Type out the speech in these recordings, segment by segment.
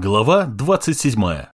Глава 27.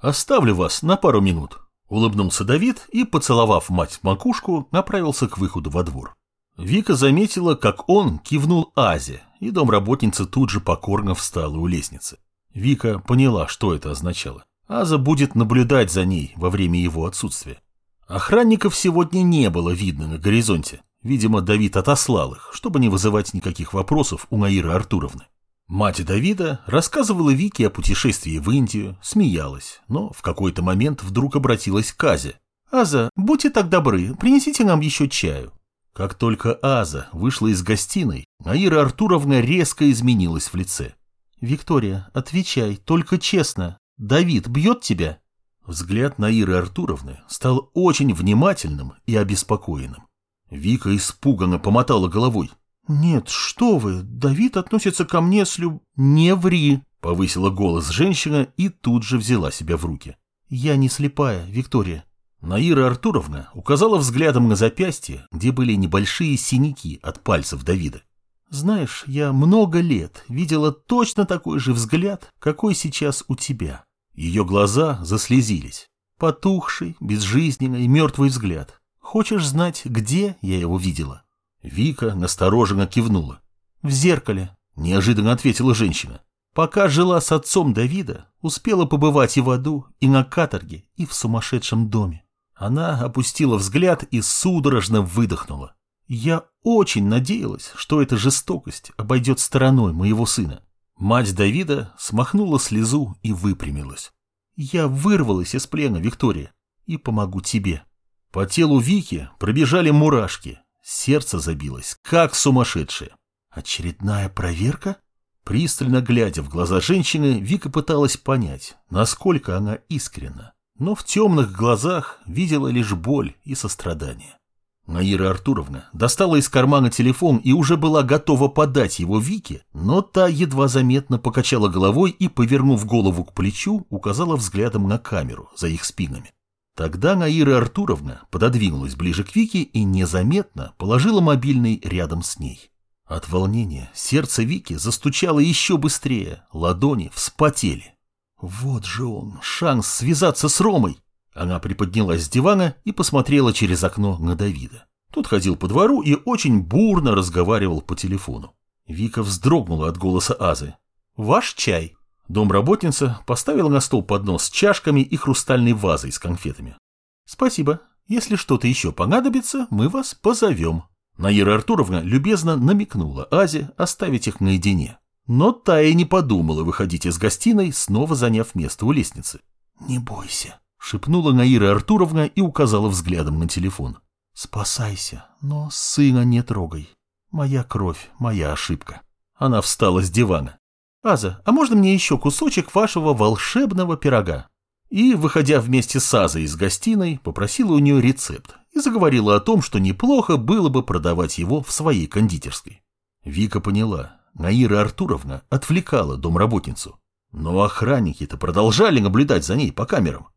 «Оставлю вас на пару минут», – улыбнулся Давид и, поцеловав мать в макушку, направился к выходу во двор. Вика заметила, как он кивнул Азе, и домработница тут же покорно встала у лестницы. Вика поняла, что это означало. Аза будет наблюдать за ней во время его отсутствия. Охранников сегодня не было видно на горизонте. Видимо, Давид отослал их, чтобы не вызывать никаких вопросов у Наиры Артуровны. Мать Давида рассказывала Вике о путешествии в Индию, смеялась, но в какой-то момент вдруг обратилась к Азе. «Аза, будьте так добры, принесите нам еще чаю». Как только Аза вышла из гостиной, Наира Артуровна резко изменилась в лице. «Виктория, отвечай, только честно. Давид бьет тебя?» Взгляд Наиры Артуровны стал очень внимательным и обеспокоенным. Вика испуганно помотала головой. «Нет, что вы, Давид относится ко мне с люб...» «Не ври!» — повысила голос женщина и тут же взяла себя в руки. «Я не слепая, Виктория». Наира Артуровна указала взглядом на запястье, где были небольшие синяки от пальцев Давида. «Знаешь, я много лет видела точно такой же взгляд, какой сейчас у тебя». Ее глаза заслезились. Потухший, безжизненный, мертвый взгляд. Хочешь знать, где я его видела? Вика настороженно кивнула. «В зеркале», – неожиданно ответила женщина. «Пока жила с отцом Давида, успела побывать и в аду, и на каторге, и в сумасшедшем доме». Она опустила взгляд и судорожно выдохнула. «Я очень надеялась, что эта жестокость обойдет стороной моего сына». Мать Давида смахнула слезу и выпрямилась. «Я вырвалась из плена, Виктория, и помогу тебе». По телу Вики пробежали мурашки, Сердце забилось, как сумасшедшее. Очередная проверка? Пристально глядя в глаза женщины, Вика пыталась понять, насколько она искренна. Но в темных глазах видела лишь боль и сострадание. Наира Артуровна достала из кармана телефон и уже была готова подать его Вике, но та едва заметно покачала головой и, повернув голову к плечу, указала взглядом на камеру за их спинами. Тогда Наира Артуровна пододвинулась ближе к Вике и незаметно положила мобильный рядом с ней. От волнения сердце Вики застучало еще быстрее, ладони вспотели. Вот же он, шанс связаться с Ромой. Она приподнялась с дивана и посмотрела через окно на Давида. Тот ходил по двору и очень бурно разговаривал по телефону. Вика вздрогнула от голоса Азы. «Ваш чай?» Домработница поставила на стол поднос с чашками и хрустальной вазой с конфетами. «Спасибо. Если что-то еще понадобится, мы вас позовем». Наира Артуровна любезно намекнула Азе оставить их наедине. Но та и не подумала выходить из гостиной, снова заняв место у лестницы. «Не бойся», — шепнула Наира Артуровна и указала взглядом на телефон. «Спасайся, но сына не трогай. Моя кровь, моя ошибка». Она встала с дивана. «Аза, а можно мне еще кусочек вашего волшебного пирога?» И, выходя вместе с Азой из гостиной, попросила у нее рецепт и заговорила о том, что неплохо было бы продавать его в своей кондитерской. Вика поняла, Наира Артуровна отвлекала домработницу. Но охранники-то продолжали наблюдать за ней по камерам.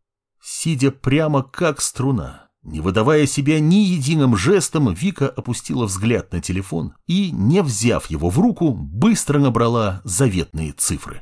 Сидя прямо как струна, не выдавая себя ни единым жестом, Вика опустила взгляд на телефон и, не взяв его в руку, быстро набрала заветные цифры.